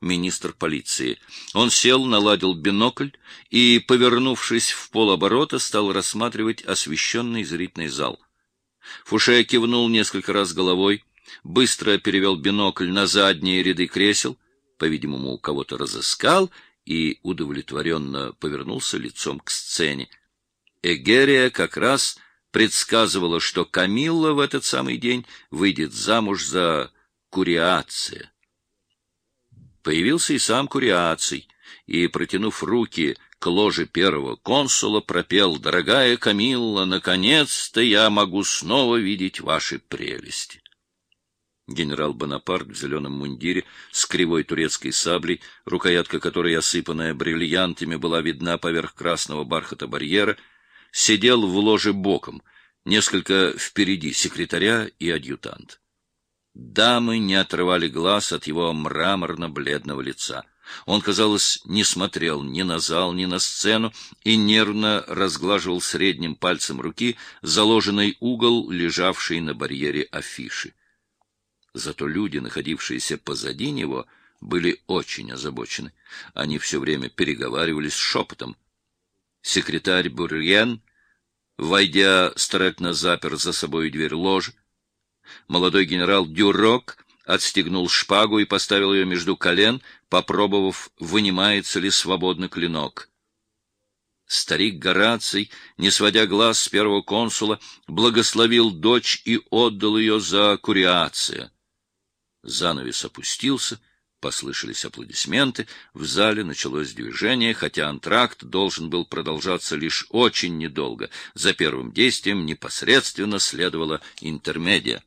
министр полиции. Он сел, наладил бинокль и, повернувшись в полоборота, стал рассматривать освещенный зрительный зал. Фуше кивнул несколько раз головой, быстро перевел бинокль на задние ряды кресел, по-видимому, у кого-то разыскал и удовлетворенно повернулся лицом к сцене. Эгерия как раз предсказывала, что Камилла в этот самый день выйдет замуж за Куриация. Появился и сам Куриаций, и, протянув руки к ложе первого консула, пропел «Дорогая Камилла, наконец-то я могу снова видеть ваши прелести». Генерал Бонапарт в зеленом мундире с кривой турецкой саблей, рукоятка которой, осыпанная бриллиантами, была видна поверх красного бархата барьера, сидел в ложе боком, несколько впереди секретаря и адъютант. Дамы не отрывали глаз от его мраморно-бледного лица. Он, казалось, не смотрел ни на зал, ни на сцену и нервно разглаживал средним пальцем руки заложенный угол, лежавший на барьере афиши. Зато люди, находившиеся позади него, были очень озабочены. Они все время переговаривались шепотом. Секретарь Бурьен, войдя, старательно запер за собой дверь ложи. Молодой генерал Дюрок отстегнул шпагу и поставил ее между колен, попробовав, вынимается ли свободный клинок. Старик Гораций, не сводя глаз с первого консула, благословил дочь и отдал ее за куриация. Занавес опустился, послышались аплодисменты, в зале началось движение, хотя антракт должен был продолжаться лишь очень недолго. За первым действием непосредственно следовала интермедия.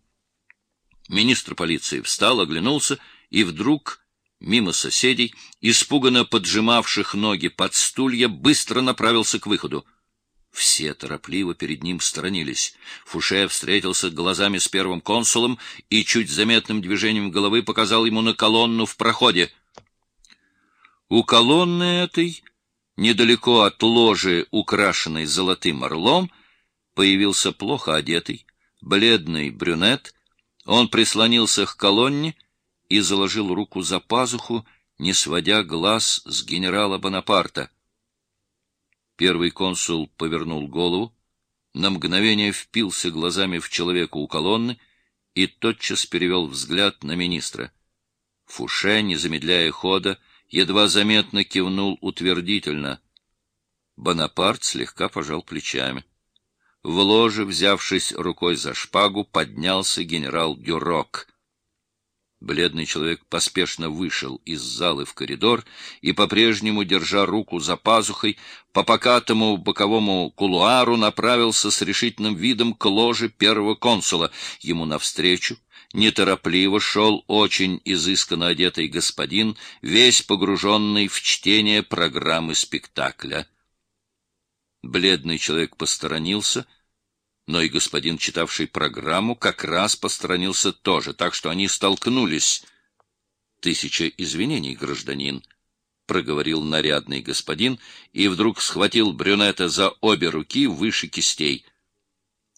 Министр полиции встал, оглянулся и вдруг, мимо соседей, испуганно поджимавших ноги под стулья, быстро направился к выходу. Все торопливо перед ним сторонились. Фуше встретился глазами с первым консулом и чуть заметным движением головы показал ему на колонну в проходе. У колонны этой, недалеко от ложи, украшенной золотым орлом, появился плохо одетый, бледный брюнет. Он прислонился к колонне и заложил руку за пазуху, не сводя глаз с генерала Бонапарта. Первый консул повернул голову, на мгновение впился глазами в человека у колонны и тотчас перевел взгляд на министра. Фуше, не замедляя хода, едва заметно кивнул утвердительно. Бонапарт слегка пожал плечами. В ложе, взявшись рукой за шпагу, поднялся генерал Дюрок — Бледный человек поспешно вышел из залы в коридор и, по-прежнему, держа руку за пазухой, по покатому боковому кулуару направился с решительным видом к ложе первого консула. Ему навстречу неторопливо шел очень изысканно одетый господин, весь погруженный в чтение программы спектакля. Бледный человек посторонился — но и господин, читавший программу, как раз посторонился тоже, так что они столкнулись. «Тысяча извинений, гражданин», — проговорил нарядный господин и вдруг схватил брюнета за обе руки выше кистей.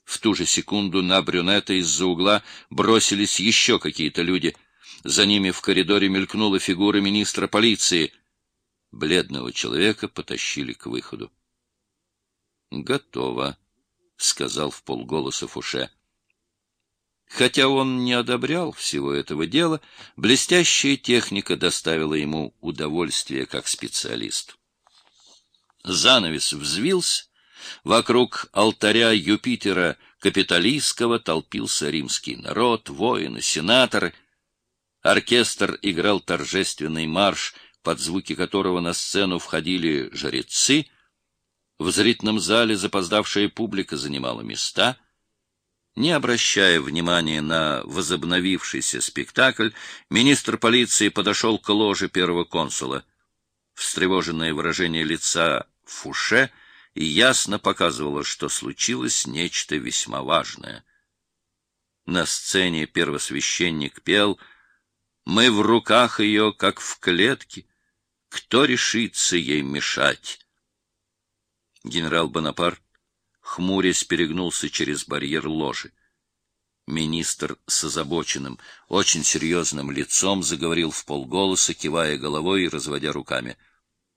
В ту же секунду на брюнета из-за угла бросились еще какие-то люди. За ними в коридоре мелькнула фигура министра полиции. Бледного человека потащили к выходу. «Готово», — сказал в полголоса Фуше. Хотя он не одобрял всего этого дела, блестящая техника доставила ему удовольствие как специалист. Занавес взвился, вокруг алтаря Юпитера Капитолийского толпился римский народ, воины, сенаторы. Оркестр играл торжественный марш, под звуки которого на сцену входили жрецы — в зрительном зале запоздавшая публика занимала места. Не обращая внимания на возобновившийся спектакль, министр полиции подошел к ложе первого консула. Встревоженное выражение лица Фуше ясно показывало, что случилось нечто весьма важное. На сцене первосвященник пел «Мы в руках ее, как в клетке. Кто решится ей мешать?» Генерал Бонапарт, хмурясь, перегнулся через барьер ложи. Министр с озабоченным, очень серьезным лицом заговорил в полголоса, кивая головой и разводя руками —